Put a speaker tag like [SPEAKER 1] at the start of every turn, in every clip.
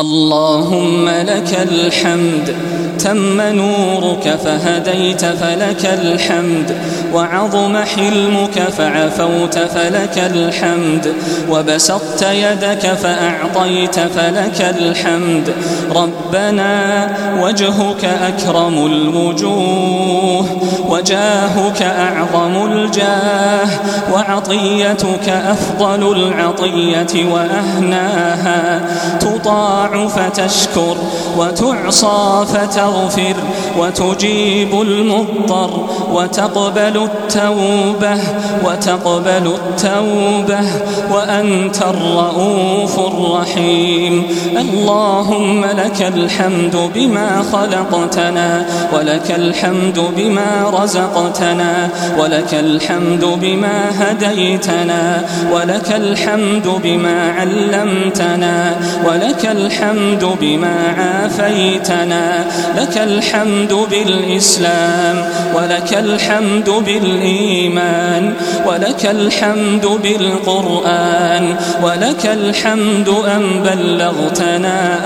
[SPEAKER 1] اللهم لك الحمد. تم نورك فهديت فلك الحمد وعظم حلمك فعفوت فلك الحمد وبسطت يدك فأعطيت فلك الحمد. ربنا وجهك أكرم الوجوه وجاهك أعظم الجاه وعطيتك أفضل العطية وأهناها. تطاع فتشكر وتعصى فتغفر. وتجيب المضطر وتقبل التوبة وتقبل التوبة وأنت الرؤوف الرحيم. اللهم لك الحمد بما خلقتنا ولك الحمد بما رزقتنا ولك الحمد بما هديتنا ولك الحمد بما علمتنا ولك الحمد بما عافيتنا. لك الحمد بالإسلام ولك الحمد بالإيمان ولك الحمد بالقرآن ولك الحمد أن بلغتنا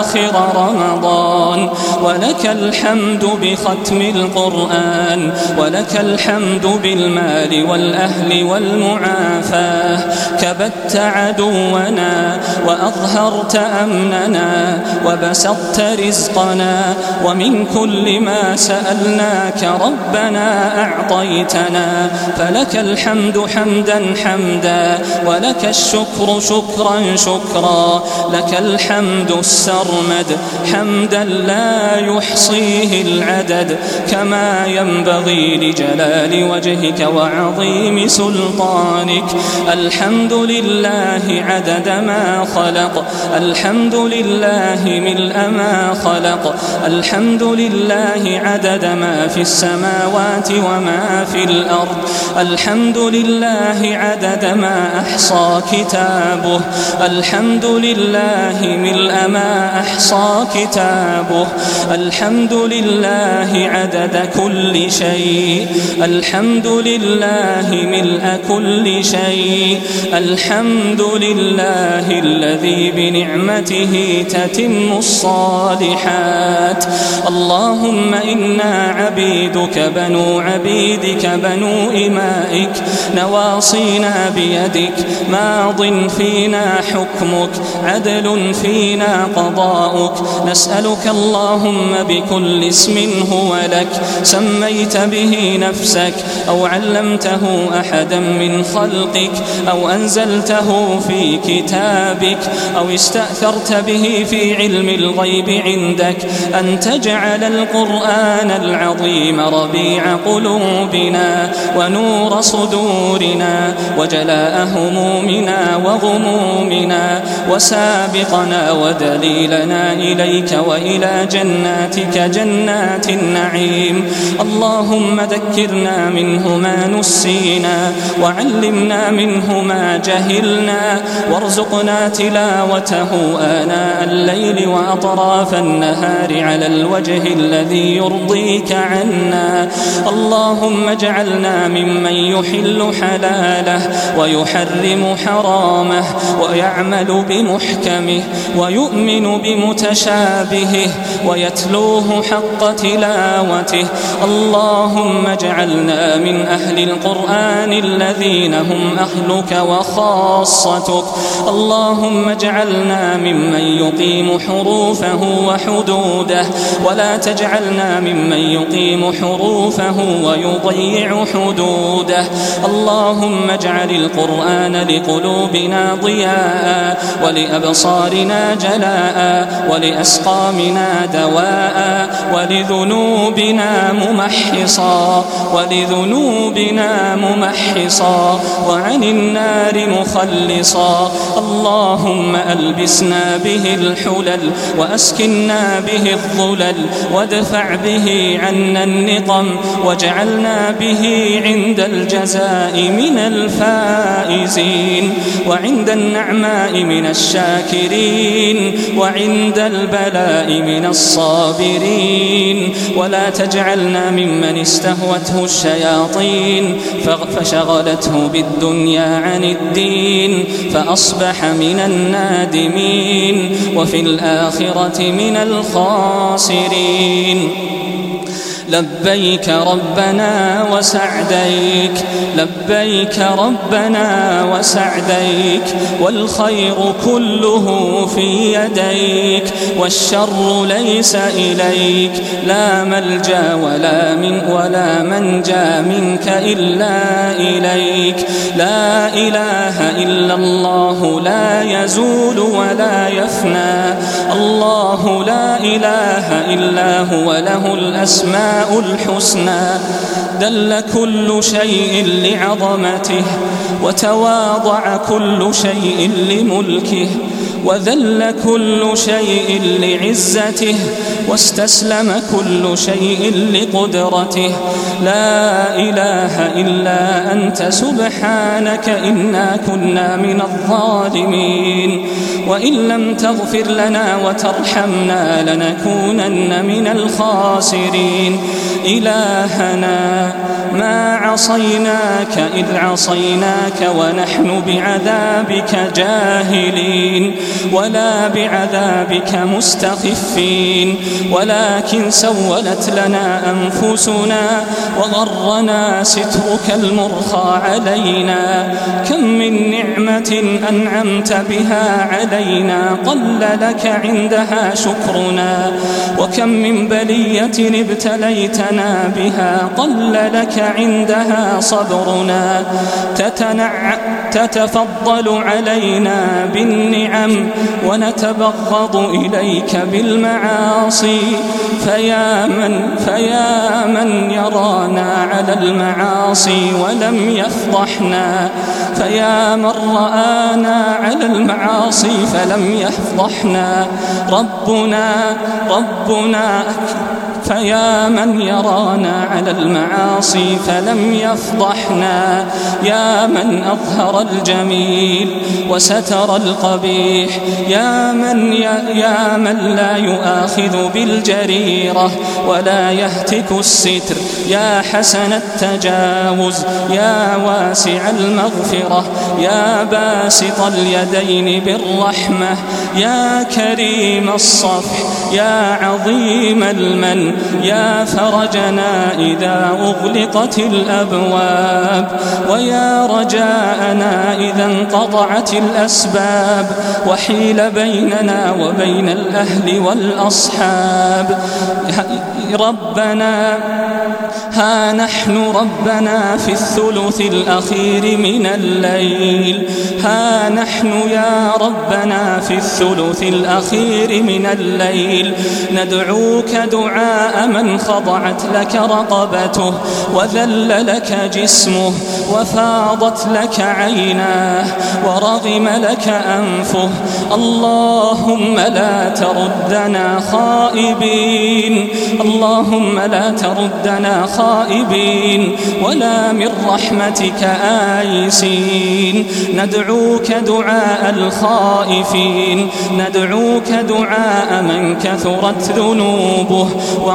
[SPEAKER 1] آخر رمضان ولك الحمد بختم القرآن ولك الحمد بالمال والأهل والمعافاة كبت عدونا وأظهرت أمننا وبسطت رزقنا ومن كل ما سألناك ربنا أعطيتنا فلك الحمد حمدا حمدا ولك الشكر شكرا شكرا لك الحمد السرمد حمدا لا يحصيه العدد كما ينبغي لجلال وجهك وعظيم سلطانك الحمد لله عدد ما خلق الحمد لله ملء ما خلق الحمد لله عدد ما في السماوات وما في الأرض. الحمد لله عدد ما أحصى كتابه. الحمد لله ملء ما أحصى كتابه. الحمد لله عدد كل شيء. الحمد لله ملء كل شيء. الحمد لله الذي بنعمته تتم الصالحات. اللهم إنا عبيدك بنو عبيدك بنو إمائك نواصينا بيدك ماض فينا حكمك عدل فينا قضاؤك. نسألك اللهم بكل اسم هو لك سميت به نفسك أو علمته أحدا من خلقك أو أنزلته في كتابك أو استأثرت به في علم الغيب عندك. أن تجعل القرآن العظيم ربيع قلوبنا ونور صدورنا وجلاء همومنا وغمومنا وسابقنا ودليلنا إليك وإلى جناتك جنات النعيم. اللهم ذكرنا منه ما نسينا وعلمنا منه ما جهلنا وارزقنا تلاوته آناء الليل وأطراف النهار على الوجه الذي يرضيك عنا. اللهم اجعلنا ممن يحل حلاله ويحرم حرامه ويعمل بمحكمه ويؤمن بمتشابهه ويتلوه حق تلاوته. اللهم اجعلنا من أهل القرآن الذين هم أهلك وخاصتك. اللهم اجعلنا ممن يقيم حروفه وحدوده ولا تجعلنا ممن يقيم حروفه ويضيع حدوده. اللهم اجعل القرآن لقلوبنا ضياء ولأبصارنا جلاء ولأسقامنا دواء ولذنوبنا ممحصا ولذنوبنا ممحصا وعن النار مخلصا. اللهم ألبسنا به الحلل وأسكنا به الظلل وادفع به عنا النقم واجعلنا به عند الجزاء من الفائزين وعند النعماء من الشاكرين وعند البلاء من الصابرين ولا تجعلنا ممن استهوته الشياطين فشغلته بالدنيا عن الدين فأصبح من النادمين وفي الآخرة من الخاسرين الخاسرين لبيك ربنا وسعديك لبيك ربنا وسعديك والخير كله في يديك والشر ليس إليك لا ملجأ ولا من ولا منجأ منك إلا إليك. لا إله إلا الله لا يزول ولا يفنى الله لا إله إلا هو له الأسماء الحسنى دل كل شيء لعظمته وتواضع كل شيء لملكه وذل كل شيء لعزته واستسلم كل شيء لقدرته. لا إله إلا أنت سبحانك إنا كنا من الظالمين. وإن لم تغفر لنا وترحمنا لنكونن من الخاسرين. إلهنا ما عصيناك إذ عصيناك ونحن بعذابك جاهلين. ولا بعذابك مستخفين. ولكن سولت لنا أنفسنا وغرنا سترك المرخى علينا. كم من نعمة أنعمت بها علينا قل لك عندها شكرنا وكم من بلية ابتليتنا بها قل لك عندها صبرنا تتنع تتفضل علينا بالنعم ونتبغض إليك بالمعاصي فيا من فيا من يرانا على المعاصي ولم يفضحنا فيا من رآنا على المعاصي فلم يفضحنا. ربنا ربنا فيا من يرانا على المعاصي فلم يفضحنا. يا من أظهر الجميل وستر القبيح. يا من يا, من لا يؤاخذ بالجريرة ولا يهتك الستر. يا حسن التجاوز يا واسع المغفرة يا باسط اليدين بالرحمة. يا كريم الصفح يا عظيم المن يا فرجنا إذا أغلقت الأبواب ويا رجاءنا إذا انقطعت الأسباب وحيل بيننا وبين الأهل والأصحاب. ربنا ها نحن ربنا في الثلث الأخير من الليل. ها نحن يا ربنا في الثلث الأخير من الليل. ندعوك دعاء من خضعت لك رقبته وذل لك جسمه وفاضت لك عيناه ورغم لك أنفه. اللهم لا تردنا خائبين. اللهم لا تردنا خائبين. ولا من رحمتك آيسين. ندعوك دعاء الخائفين. ندعوك دعاء من كثرت ذنوبه.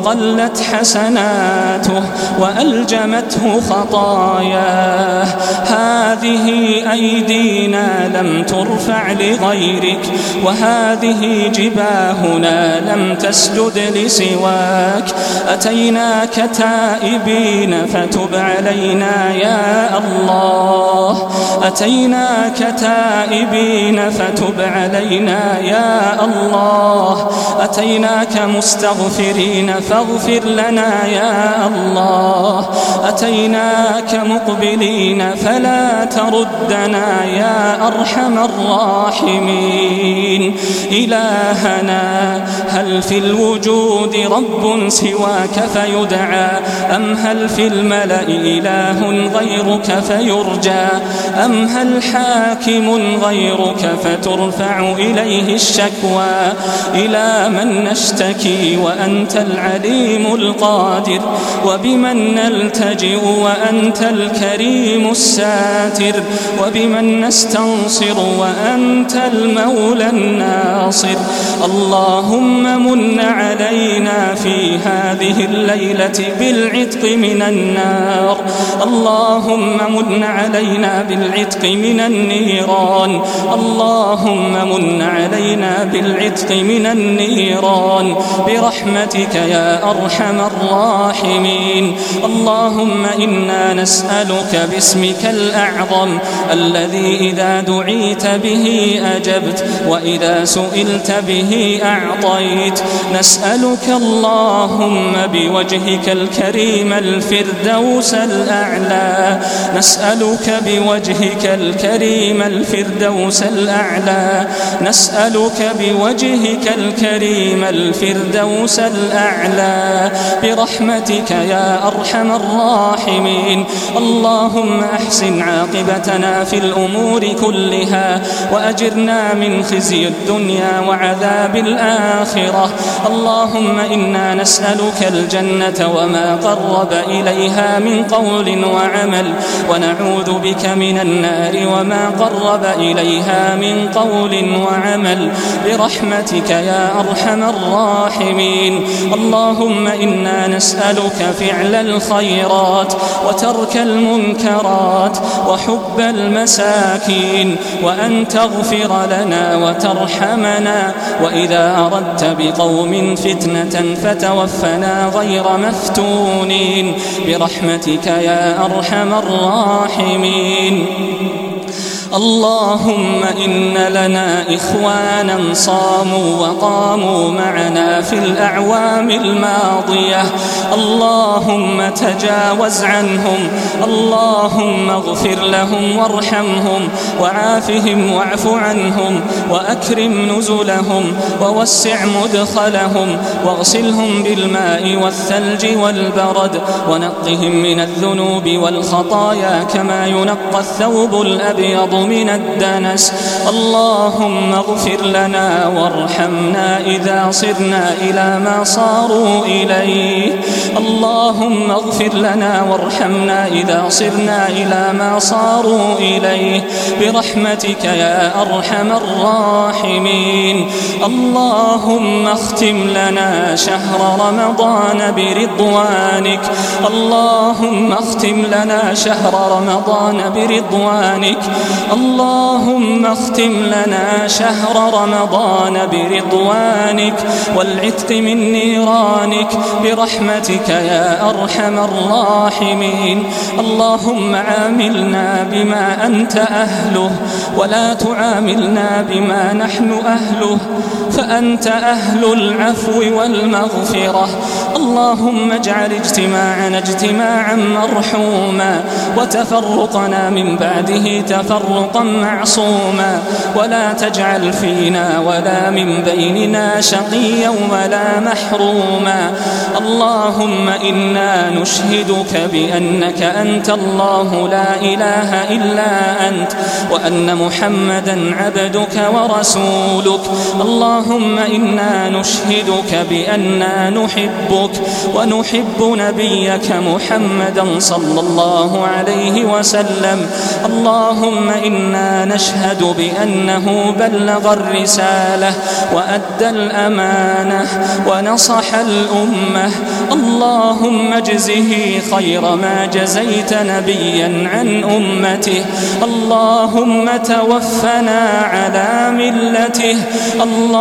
[SPEAKER 1] وقلت حسناته وألجمته خطاياه. هذه أيدينا لم ترفع لغيرك وهذه جباهنا لم تسجد لسواك. أتيناك تائبين فتب علينا يا الله. أتيناك تائبين فتب علينا يا الله. أتيناك مستغفرين فاغفر لنا يا الله. أتيناك مقبلين فلا تردنا يا أرحم الراحمين. إلهنا هل في الوجود رب سواك فيدعى؟ أم هل في الملأ إله غيرك فيرجى؟ أم هل حاكم غيرك فترفع إليه الشكوى؟ إلى من نشتكي وأنت العليم القادر وبمن نلتجئ وأنت الكريم الساتر وبمن نستنصر وأنت المولى الناصر. اللهم من علينا في هذه الليلة بالعتق من النار. اللهم من علينا بالعتق من النيران. اللهم من علينا بالعتق من النيران. برحمتك يا أرحم الراحمين. اللهم إنا نسألك باسمك الأعظم الذي إذا دعيت به أجبت وإذا سئلت به أعطيت. نسألك اللهم بوجهك الكريم الفردوس الأعلى. نسألك بوجهك الكريم الفردوس الأعلى. نسألك بوجهك الكريم الفردوس الأعلى. برحمتك يا أرحم الراحمين. اللهم أحسن عاقبتنا في الأمور كلها وأجرنا من خزي الدنيا وعذاب الآخرة. اللهم إنا نسألك الجنة وما قرب إليها من قول وعمل ونعوذ بك من النار وما قرب إليها من قول وعمل برحمتك يا أرحم الراحمين. اللهم إنا نسألك فعل الخيرات وترك المنكرات وحب المساكين وأن تغفر لنا وترحمنا. وإذا أردت بقوم فتنة فتوفنا غير مفتونين. برحمتك يا أرحم الراحمين. اللهم إن لنا إخوانا صاموا وقاموا معنا في الأعوام الماضية. اللهم تجاوز عنهم. اللهم اغفر لهم وارحمهم وعافهم واعف عنهم وأكرم نزلهم ووسع مدخلهم واغسلهم بالماء والثلج والبرد ونقهم من الذنوب والخطايا كما ينقى الثوب الأبيض. من الدنس. اللهم اغفر لنا وارحمنا إذا صرنا إلى ما صاروا إليه. اللهم اغفر لنا وارحمنا إذا صرنا إلى ما صاروا إليه. برحمتك يا أرحم الراحمين. اللهم اختم لنا شهر رمضان برضوانك. اللهم اختم لنا شهر رمضان برضوانك. اللهم اختم لنا شهر رمضان برضوانك والعتق من نيرانك برحمتك يا أرحم الراحمين اللهم عاملنا بما أنت أهله ولا تعاملنا بما نحن أهله فأنت أهل العفو والمغفرة. اللهم اجعل اجتماعنا اجتماعا مرحوما وتفرقنا من بعده تفرقا معصوما. ولا تجعل فينا ولا من بيننا شقيا ولا محروما. اللهم إنا نشهدك بأنك أنت الله لا إله إلا أنت وأن محمدا عبدك ورسولك. اللهم إنا نشهدك بأننا نحبك ونحب نبيك محمدا صلى الله عليه وسلم. اللهم إنا نشهد بأنه بلغ الرسالة وأدى الأمانة ونصح الأمة. اللهم اجزه خير ما جزيت نبيا عن أمته. اللهم توفنا على ملته.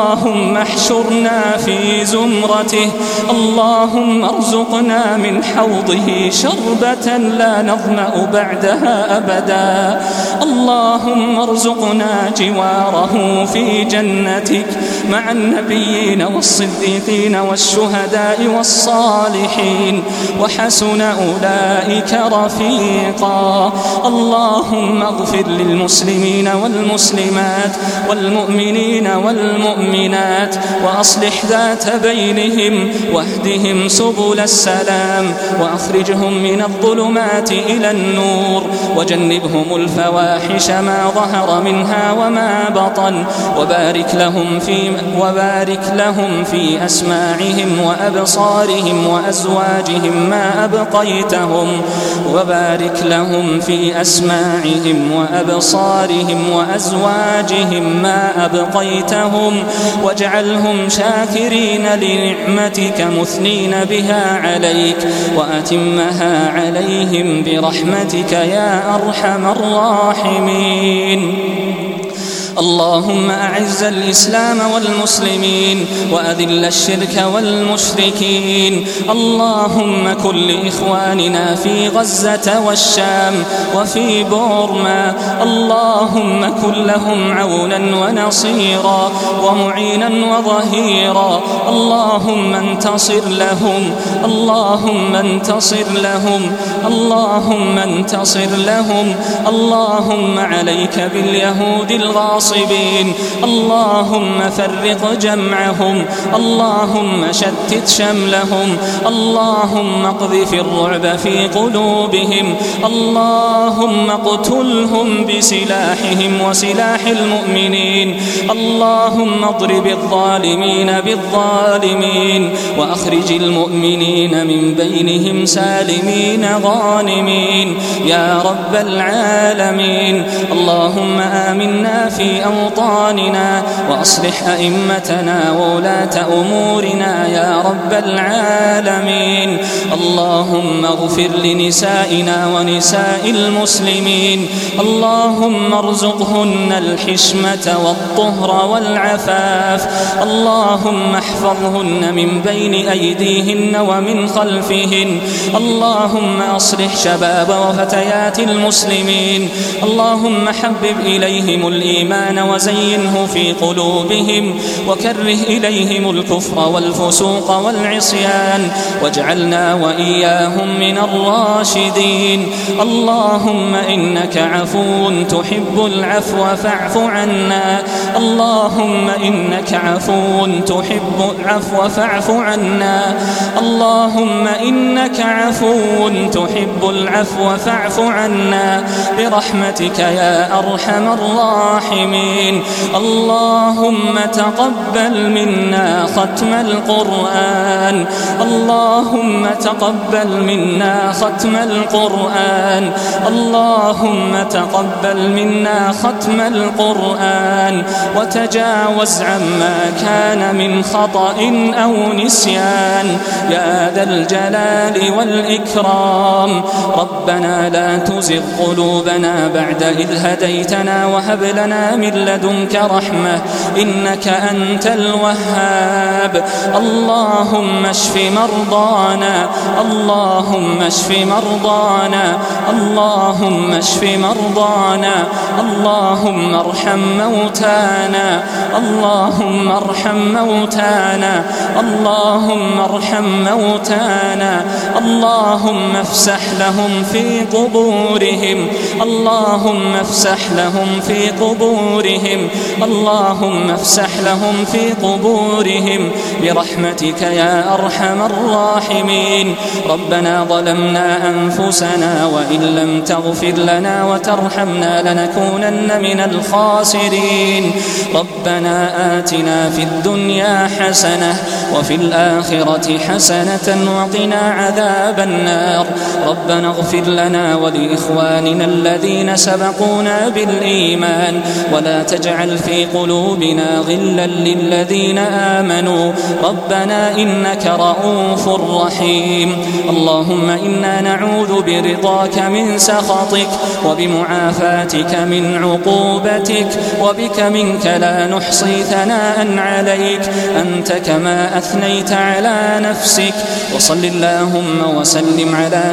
[SPEAKER 1] اللهم احشرنا في زمرته. اللهم ارزقنا من حوضه شربة لا نظمأ بعدها أبدا. اللهم ارزقنا جواره في جنتك مع النبيين والصديقين والشهداء والصالحين وحسن أولئك رفيقا. اللهم اغفر للمسلمين والمسلمات والمؤمنين والمؤمنات وأصلح ذات بينهم واهدهم سبل السلام وأخرجهم من الظلمات إلى النور وجنبهم الفواحش الفواحش ما ظهر منها وما بطن. وبارك لهم في وبارك لهم في أسماعهم وأبصارهم وأزواجهم ما أبقيتهم. وبارك لهم في أسماعهم وأبصارهم وأزواجهم ما أبقيتهم. واجعلهم شاكرين لنعمتك مثنين بها عليك. وأتمها عليهم برحمتك يا أرحم الراحمين. الراحمين. اللهم أعز الإسلام والمسلمين وأذل الشرك والمشركين. اللهم كن لإخواننا في غزة والشام وفي بورما. اللهم كن لهم عونا ونصيرا ومعينا وظهيرا. اللهم انتصر لهم. اللهم انتصر لهم. اللهم انتصر لهم. اللهم عليك باليهود الغاصبين الغاصبين اللهم فرق جمعهم. اللهم شتت شملهم. اللهم اقذف الرعب في قلوبهم. اللهم اقتلهم بسلاحهم وسلاح المؤمنين. اللهم اضرب الظالمين بالظالمين. واخرج المؤمنين من بينهم سالمين غانمين. يا رب العالمين. اللهم آمنا في أوطاننا وأصلح أئمتنا وولاة أمورنا يا رب العالمين. اللهم اغفر لنسائنا ونساء المسلمين. اللهم ارزقهن الحشمة والطهر والعفاف. اللهم احفظهن من بين أيديهن ومن خلفهن. اللهم أصلح شباب وفتيات المسلمين. اللهم حبب إليهم الإيمان وزينه في قلوبهم. وكره إليهم الكفر والفسوق والعصيان. واجعلنا وإياهم من الراشدين. اللهم إنك عفو تحب العفو فاعف عنا. اللهم إنك عفو تحب العفو فاعف عنا. اللهم إنك عفو تحب العفو فاعف عنا. برحمتك يا أرحم الراحمين. اللهم تقبل منا ختم القرآن. اللهم تقبل منا ختم القرآن. اللهم تقبل منا ختم القرآن وتجاوز عما كان من خطأ أو نسيان. يا ذا الجلال والإكرام. ربنا لا تزغ قلوبنا بعد إذ هديتنا وهب لنا من لدنك رحمة. إنك أنت الوهاب. اللهم اشف مرضانا اللهم اشف مرضانا اللهم اشف مرضانا اللهم ارحم موتانا اللهم ارحم موتانا اللهم ارحم موتانا اللهم افسح لهم في قبورهم اللهم افسح لهم في قبورهم اللهم افسح لهم في قبورهم برحمتك يا أرحم الراحمين. ربنا ظلمنا أنفسنا وإن لم تغفر لنا وترحمنا لنكونن من الخاسرين. ربنا آتنا في الدنيا حسنة وفي الآخرة حسنة وقنا عذاب النار. ربنا اغفر لنا ولإخواننا الذين سبقونا بالإيمان ولا تجعل في قلوبنا غلا للذين آمنوا ربنا إنك رؤوف رحيم اللهم إنا نعوذ برضاك من سخطك وبمعافاتك من عقوبتك وبك منك لا نحصي ثناء عليك أنت كما أثنيت على نفسك وصل اللهم وسلم على